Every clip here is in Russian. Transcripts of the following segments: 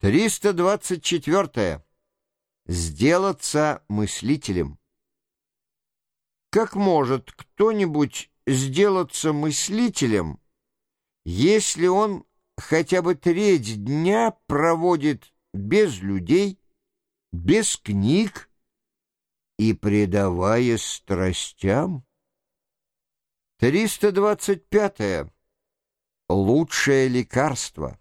324. Сделаться мыслителем. Как может кто-нибудь сделаться мыслителем, если он хотя бы треть дня проводит без людей, без книг и предавая страстям? 325. Лучшее лекарство.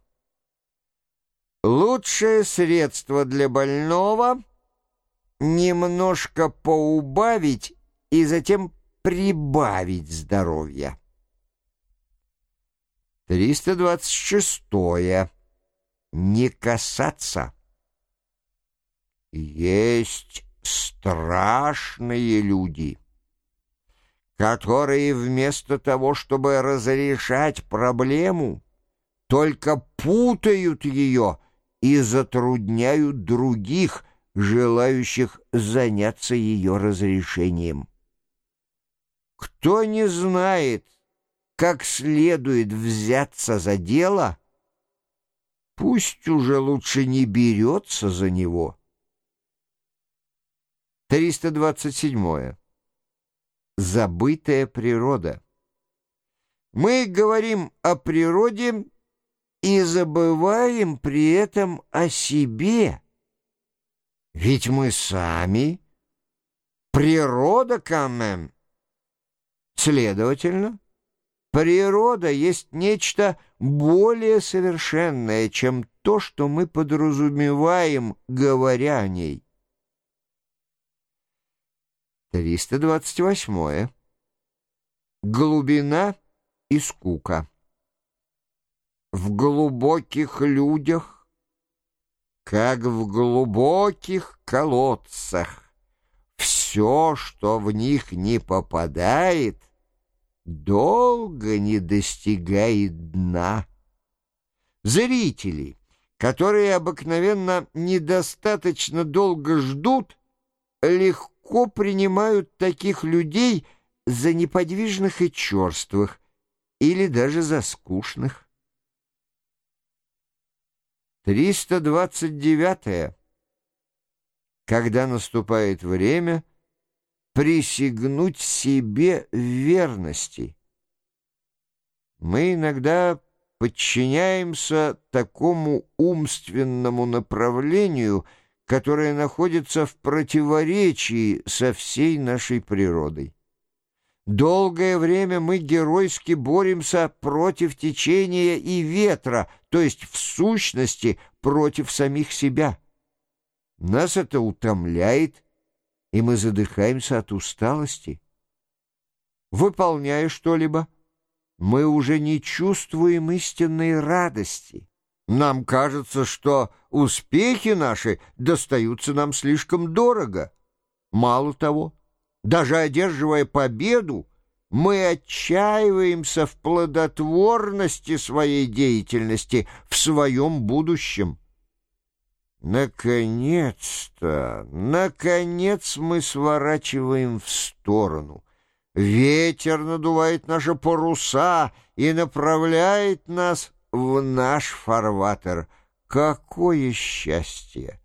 Лучшее средство для больного — немножко поубавить и затем прибавить здоровья. 326. Не касаться. Есть страшные люди, которые вместо того, чтобы разрешать проблему, только путают ее и затрудняют других, желающих заняться ее разрешением. Кто не знает, как следует взяться за дело, пусть уже лучше не берется за него. 327. Забытая природа. Мы говорим о природе и забываем при этом о себе. Ведь мы сами природа камем. Следовательно, природа есть нечто более совершенное, чем то, что мы подразумеваем, говоря о ней. 328. Глубина и скука в глубоких людях, как в глубоких колодцах. Все, что в них не попадает, долго не достигает дна. Зрители, которые обыкновенно недостаточно долго ждут, легко принимают таких людей за неподвижных и черствых или даже за скучных. 329. Когда наступает время присягнуть себе в верности. Мы иногда подчиняемся такому умственному направлению, которое находится в противоречии со всей нашей природой. Долгое время мы геройски боремся против течения и ветра, то есть в сущности против самих себя. Нас это утомляет, и мы задыхаемся от усталости. Выполняя что-либо, мы уже не чувствуем истинной радости. Нам кажется, что успехи наши достаются нам слишком дорого. Мало того, даже одерживая победу, мы отчаиваемся в плодотворности своей деятельности, в своем будущем. Наконец-то, наконец мы сворачиваем в сторону. Ветер надувает наши паруса и направляет нас в наш фарватер. Какое счастье!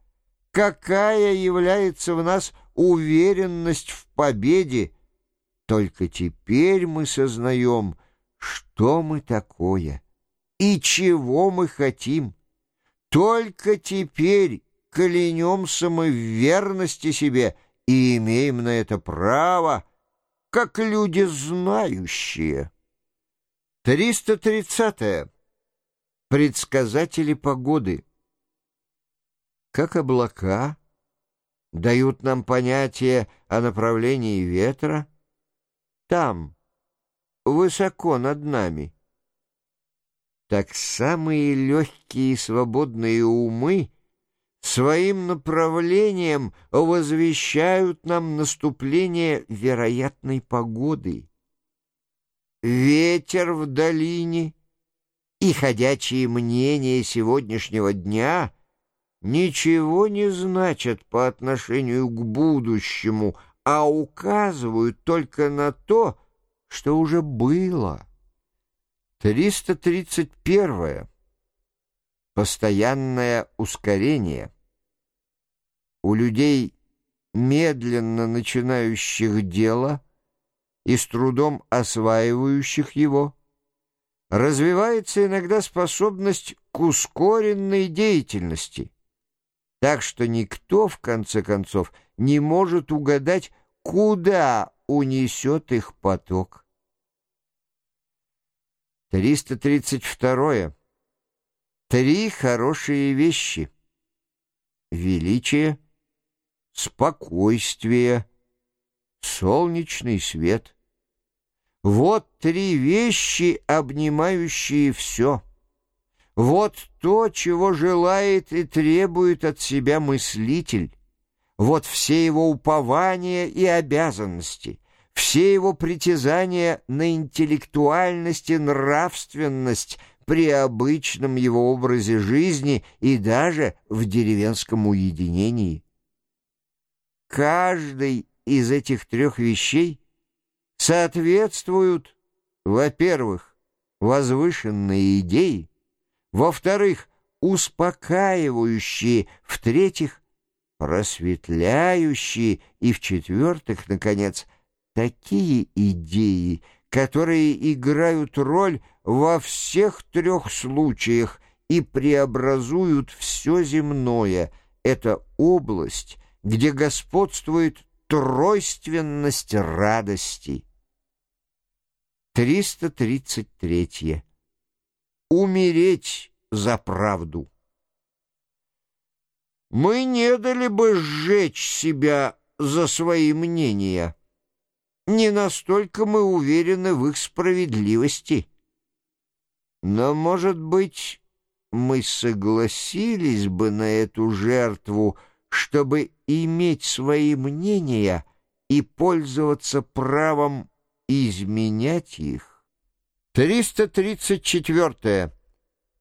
Какая является в нас уверенность в победе. Только теперь мы сознаем, что мы такое и чего мы хотим. Только теперь клянемся мы в верности себе и имеем на это право, как люди знающие. 330. -е. Предсказатели погоды. Как облака дают нам понятие о направлении ветра, там, высоко над нами. Так самые легкие и свободные умы своим направлением возвещают нам наступление вероятной погоды. Ветер в долине и ходячие мнения сегодняшнего дня — ничего не значат по отношению к будущему, а указывают только на то, что уже было. 331. постоянное ускорение. У людей, медленно начинающих дело и с трудом осваивающих его, развивается иногда способность к ускоренной деятельности, так что никто, в конце концов, не может угадать, куда унесет их поток. 332. Три хорошие вещи. Величие, спокойствие, солнечный свет. Вот три вещи, обнимающие все. Вот то, чего желает и требует от себя мыслитель. Вот все его упования и обязанности, все его притязания на интеллектуальность и нравственность при обычном его образе жизни и даже в деревенском уединении. Каждый из этих трех вещей соответствуют, во-первых, возвышенные идеи, во-вторых, успокаивающие, в-третьих, просветляющие и, в-четвертых, наконец, такие идеи, которые играют роль во всех трех случаях и преобразуют все земное. Это область, где господствует тройственность радости. 333. Умереть за правду. Мы не дали бы сжечь себя за свои мнения. Не настолько мы уверены в их справедливости. Но, может быть, мы согласились бы на эту жертву, чтобы иметь свои мнения и пользоваться правом изменять их. 334.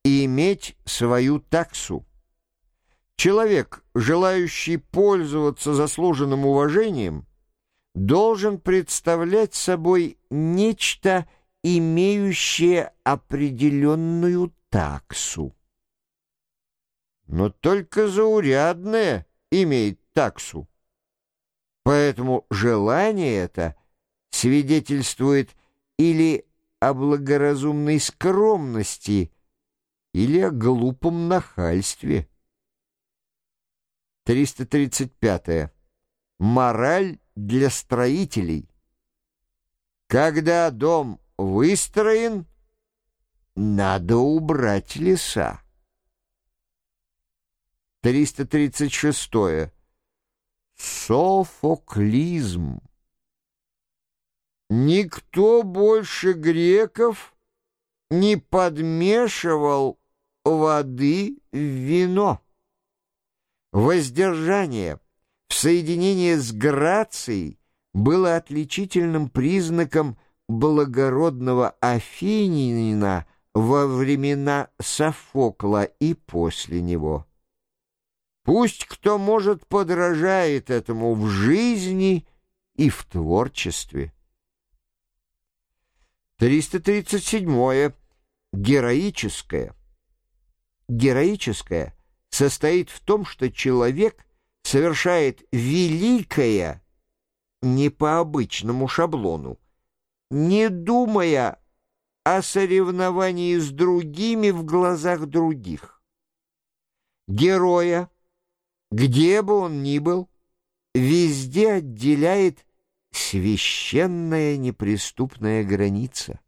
Иметь свою таксу. Человек, желающий пользоваться заслуженным уважением, должен представлять собой нечто, имеющее определенную таксу. Но только заурядное имеет таксу. Поэтому желание это свидетельствует или о благоразумной скромности, или о глупом нахальстве. 335. -е. Мораль для строителей. Когда дом выстроен, надо убрать леса. 336. -е. Софоклизм. Никто больше греков не подмешивал воды в вино. Воздержание в соединении с грацией было отличительным признаком благородного афинянина во времена Софокла и после него. Пусть кто может подражает этому в жизни и в творчестве. 337. Героическое. Героическое состоит в том, что человек совершает великое не по обычному шаблону, не думая о соревновании с другими в глазах других. Героя, где бы он ни был, везде отделяет священная неприступная граница.